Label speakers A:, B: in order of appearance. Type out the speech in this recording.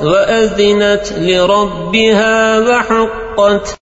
A: وأذنت لربها وحقت